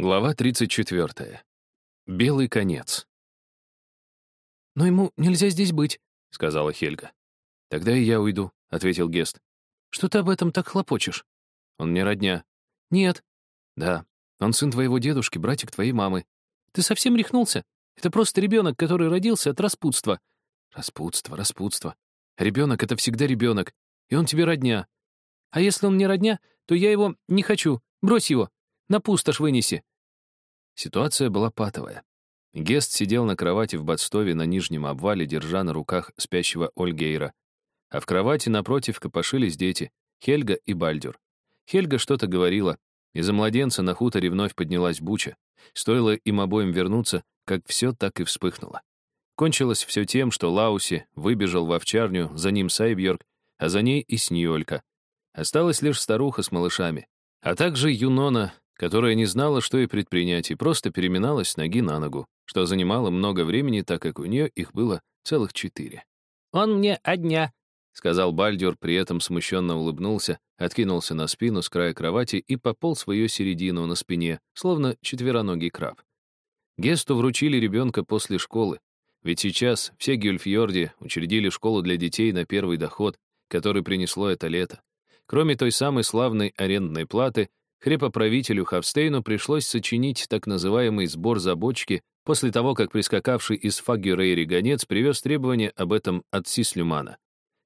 Глава 34. Белый конец. «Но ему нельзя здесь быть», — сказала Хельга. «Тогда и я уйду», — ответил Гест. «Что ты об этом так хлопочешь?» «Он не родня». «Нет». «Да, он сын твоего дедушки, братик твоей мамы». «Ты совсем рехнулся? Это просто ребенок, который родился от распутства». «Распутство, распутство. Ребенок — это всегда ребенок, и он тебе родня». «А если он не родня, то я его не хочу. Брось его. На пустошь вынеси». Ситуация была патовая. Гест сидел на кровати в Бадстове на нижнем обвале, держа на руках спящего Ольгейра. А в кровати напротив копошились дети, Хельга и Бальдюр. Хельга что-то говорила. Из-за младенца на хуторе вновь поднялась буча. Стоило им обоим вернуться, как все так и вспыхнуло. Кончилось все тем, что Лауси выбежал в овчарню, за ним Сайбьорг, а за ней и Сньолька. Осталась лишь старуха с малышами, а также Юнона, которая не знала, что и предпринять, и просто переминалась с ноги на ногу, что занимало много времени, так как у нее их было целых четыре. «Он мне одня», — сказал Бальдюр, при этом смущенно улыбнулся, откинулся на спину с края кровати и пополз свою середину на спине, словно четвероногий краб. Гесту вручили ребенка после школы, ведь сейчас все Гюльфьорди учредили школу для детей на первый доход, который принесло это лето. Кроме той самой славной арендной платы, Хрепоправителю Хавстейну пришлось сочинить так называемый сбор за бочки после того, как прискакавший из Фагюрейри гонец привез требования об этом от Сислюмана.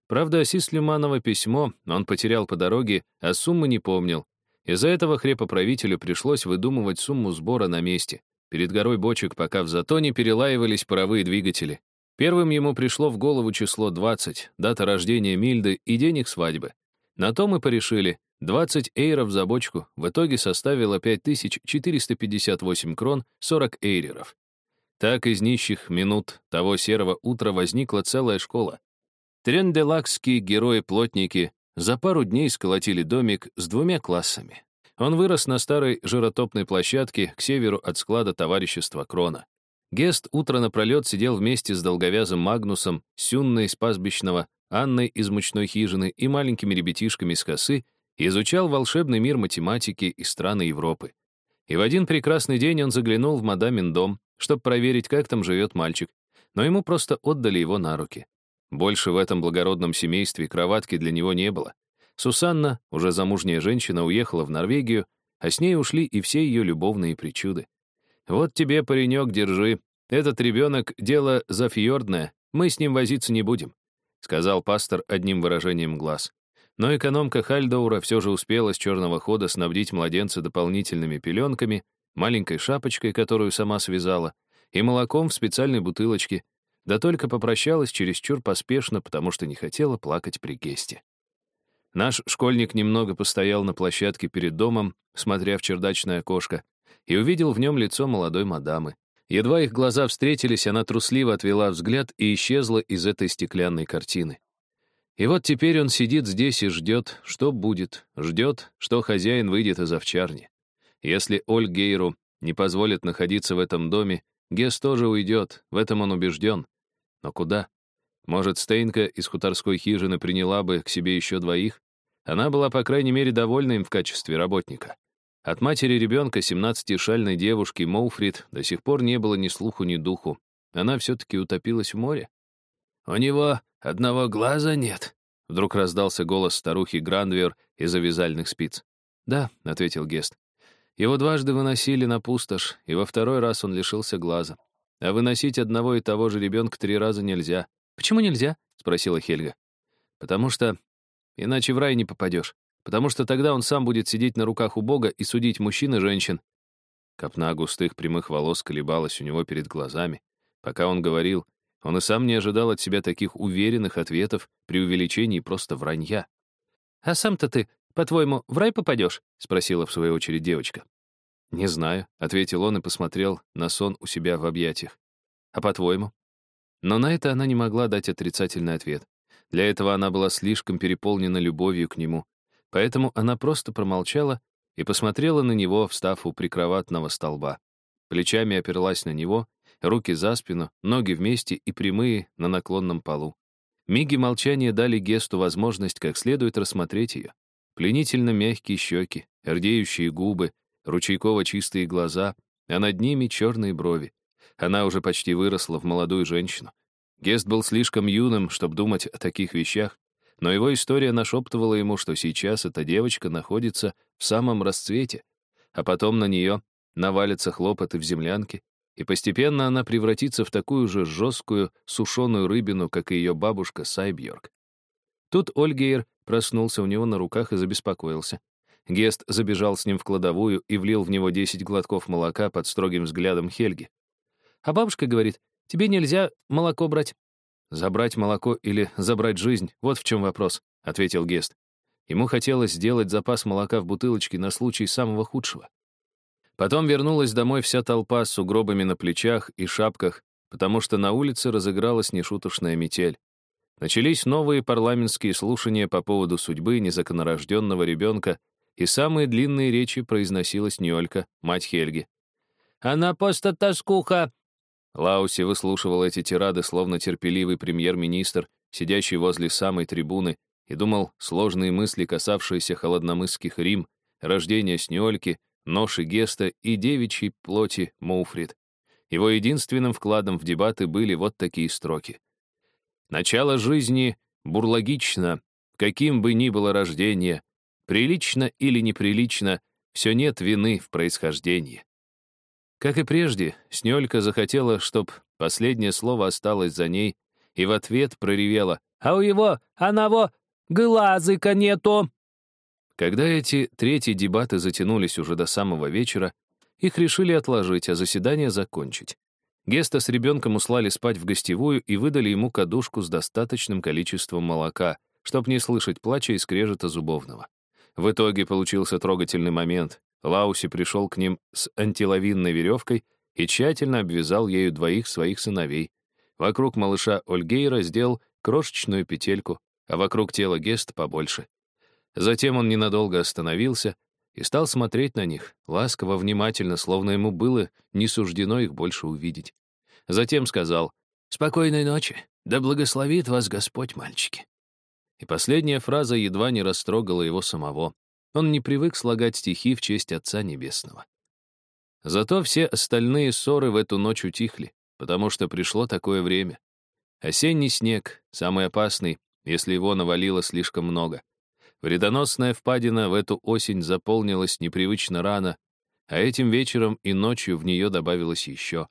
Правда, Сислюманово письмо он потерял по дороге, а суммы не помнил. Из-за этого хрепоправителю пришлось выдумывать сумму сбора на месте, перед горой бочек, пока в затоне перелаивались паровые двигатели. Первым ему пришло в голову число 20, дата рождения Мильды и день их свадьбы. На то мы порешили, 20 эйров за бочку в итоге составило 5458 крон 40 эйреров. Так из нищих минут того серого утра возникла целая школа. Тренделакские герои-плотники за пару дней сколотили домик с двумя классами. Он вырос на старой жиротопной площадке к северу от склада товарищества Крона. Гест утро напролет сидел вместе с долговязым Магнусом, Сюнной из пастбищного, Анной из мучной хижины и маленькими ребятишками из косы изучал волшебный мир математики и страны Европы. И в один прекрасный день он заглянул в мадамин дом, чтобы проверить, как там живет мальчик, но ему просто отдали его на руки. Больше в этом благородном семействе кроватки для него не было. Сусанна, уже замужняя женщина, уехала в Норвегию, а с ней ушли и все ее любовные причуды. «Вот тебе, паренек, держи. Этот ребенок — дело зафьордное, мы с ним возиться не будем», — сказал пастор одним выражением глаз. Но экономка Хальдоура все же успела с черного хода снабдить младенца дополнительными пеленками, маленькой шапочкой, которую сама связала, и молоком в специальной бутылочке, да только попрощалась чересчур поспешно, потому что не хотела плакать при гесте. Наш школьник немного постоял на площадке перед домом, смотря в чердачное окошко, и увидел в нем лицо молодой мадамы. Едва их глаза встретились, она трусливо отвела взгляд и исчезла из этой стеклянной картины. И вот теперь он сидит здесь и ждет, что будет, ждет, что хозяин выйдет из овчарни. Если Ольгейру не позволит находиться в этом доме, Гес тоже уйдет, в этом он убежден. Но куда? Может, Стейнка из хуторской хижины приняла бы к себе еще двоих? Она была, по крайней мере, довольна им в качестве работника. От матери ребенка, 17-шальной девушки Моуфрид, до сих пор не было ни слуху, ни духу. Она все-таки утопилась в море. «У него одного глаза нет», — вдруг раздался голос старухи Грандвер из вязальных спиц. «Да», — ответил Гест. «Его дважды выносили на пустошь, и во второй раз он лишился глаза. А выносить одного и того же ребенка три раза нельзя». «Почему нельзя?» — спросила Хельга. «Потому что иначе в рай не попадешь. Потому что тогда он сам будет сидеть на руках у Бога и судить мужчин и женщин». Копна густых прямых волос колебалась у него перед глазами. Пока он говорил, он и сам не ожидал от себя таких уверенных ответов при увеличении просто вранья. «А сам-то ты, по-твоему, в рай попадешь?» — спросила в свою очередь девочка. «Не знаю», — ответил он и посмотрел на сон у себя в объятиях. «А по-твоему?» Но на это она не могла дать отрицательный ответ. Для этого она была слишком переполнена любовью к нему. Поэтому она просто промолчала и посмотрела на него, встав у прикроватного столба. Плечами оперлась на него руки за спину, ноги вместе и прямые на наклонном полу. Миги молчания дали Гесту возможность как следует рассмотреть ее. Пленительно мягкие щеки, рдеющие губы, ручейково чистые глаза, а над ними черные брови. Она уже почти выросла в молодую женщину. Гест был слишком юным, чтобы думать о таких вещах, но его история нашептывала ему, что сейчас эта девочка находится в самом расцвете, а потом на нее навалятся хлопоты в землянке, и постепенно она превратится в такую же жесткую, сушеную рыбину, как и ее бабушка Сайбьорг. Тут Ольгейр проснулся у него на руках и забеспокоился. Гест забежал с ним в кладовую и влил в него 10 глотков молока под строгим взглядом Хельги. А бабушка говорит, тебе нельзя молоко брать. «Забрать молоко или забрать жизнь — вот в чем вопрос», — ответил Гест. Ему хотелось сделать запас молока в бутылочке на случай самого худшего. Потом вернулась домой вся толпа с сугробами на плечах и шапках, потому что на улице разыгралась нешуточная метель. Начались новые парламентские слушания по поводу судьбы незаконорожденного ребенка, и самые длинные речи произносилась Ньолька, мать Хельги. «Она просто тоскуха!» Лауси выслушивал эти тирады, словно терпеливый премьер-министр, сидящий возле самой трибуны, и думал сложные мысли, касавшиеся холодномысских Рим, рождения Снеольки, ноши Геста и девичьей плоти Моуфрид. Его единственным вкладом в дебаты были вот такие строки. «Начало жизни бурлагично, каким бы ни было рождение, прилично или неприлично, все нет вины в происхождении». Как и прежде, Снёлька захотела, чтоб последнее слово осталось за ней, и в ответ проревела «А у его, одного, глазыка нету!» Когда эти третьи дебаты затянулись уже до самого вечера, их решили отложить, а заседание закончить. Геста с ребенком услали спать в гостевую и выдали ему кадушку с достаточным количеством молока, чтоб не слышать плача и скрежета зубовного. В итоге получился трогательный момент. Лауси пришел к ним с антиловинной веревкой и тщательно обвязал ею двоих своих сыновей. Вокруг малыша Ольгейра сделал крошечную петельку, а вокруг тела Гест побольше. Затем он ненадолго остановился и стал смотреть на них, ласково, внимательно, словно ему было не суждено их больше увидеть. Затем сказал «Спокойной ночи, да благословит вас Господь, мальчики». И последняя фраза едва не растрогала его самого. Он не привык слагать стихи в честь Отца Небесного. Зато все остальные ссоры в эту ночь утихли, потому что пришло такое время. Осенний снег, самый опасный, если его навалило слишком много. Вредоносная впадина в эту осень заполнилась непривычно рано, а этим вечером и ночью в нее добавилось еще.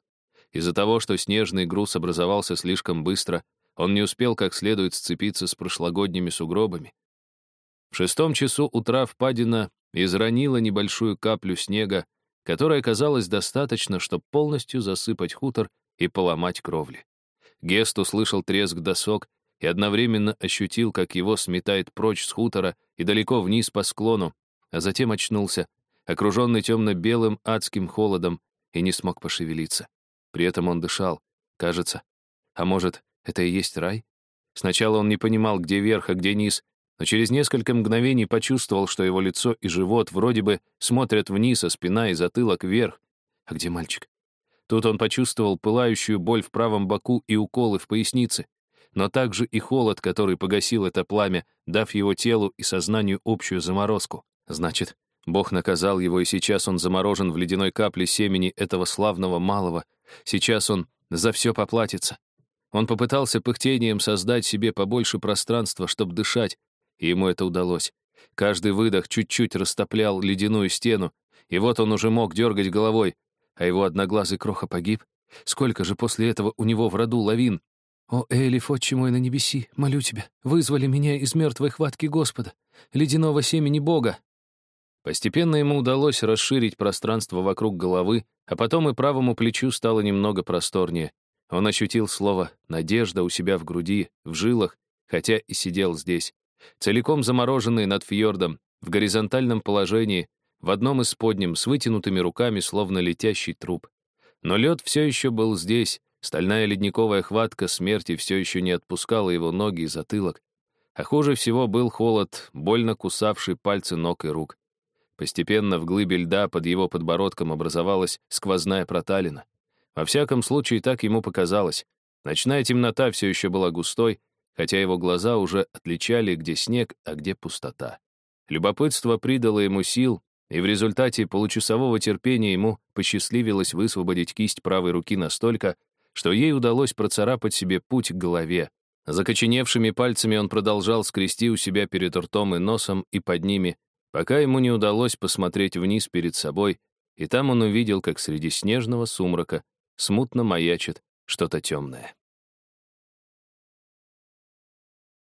Из-за того, что снежный груз образовался слишком быстро, он не успел как следует сцепиться с прошлогодними сугробами, в шестом часу утра впадина изранила небольшую каплю снега, которая оказалась достаточно, чтобы полностью засыпать хутор и поломать кровли. Гест услышал треск досок и одновременно ощутил, как его сметает прочь с хутора и далеко вниз по склону, а затем очнулся, окруженный темно-белым адским холодом, и не смог пошевелиться. При этом он дышал, кажется. А может, это и есть рай? Сначала он не понимал, где верх, а где низ, но через несколько мгновений почувствовал, что его лицо и живот вроде бы смотрят вниз, а спина и затылок вверх. А где мальчик? Тут он почувствовал пылающую боль в правом боку и уколы в пояснице, но также и холод, который погасил это пламя, дав его телу и сознанию общую заморозку. Значит, Бог наказал его, и сейчас он заморожен в ледяной капле семени этого славного малого. Сейчас он за все поплатится. Он попытался пыхтением создать себе побольше пространства, чтобы дышать, и ему это удалось. Каждый выдох чуть-чуть растоплял ледяную стену, и вот он уже мог дергать головой, а его одноглазый кроха погиб. Сколько же после этого у него в роду лавин? «О, Элиф, отче мой на небеси, молю тебя, вызвали меня из мертвой хватки Господа, ледяного семени Бога». Постепенно ему удалось расширить пространство вокруг головы, а потом и правому плечу стало немного просторнее. Он ощутил слово «надежда» у себя в груди, в жилах, хотя и сидел здесь целиком замороженный над фьордом, в горизонтальном положении, в одном из подним, с вытянутыми руками, словно летящий труп. Но лед все еще был здесь, стальная ледниковая хватка смерти все еще не отпускала его ноги и затылок. А хуже всего был холод, больно кусавший пальцы ног и рук. Постепенно в глыбе льда под его подбородком образовалась сквозная проталина. Во всяком случае, так ему показалось. Ночная темнота все еще была густой, хотя его глаза уже отличали, где снег, а где пустота. Любопытство придало ему сил, и в результате получасового терпения ему посчастливилось высвободить кисть правой руки настолько, что ей удалось процарапать себе путь к голове. Закоченевшими пальцами он продолжал скрести у себя перед ртом и носом и под ними, пока ему не удалось посмотреть вниз перед собой, и там он увидел, как среди снежного сумрака смутно маячит что-то темное.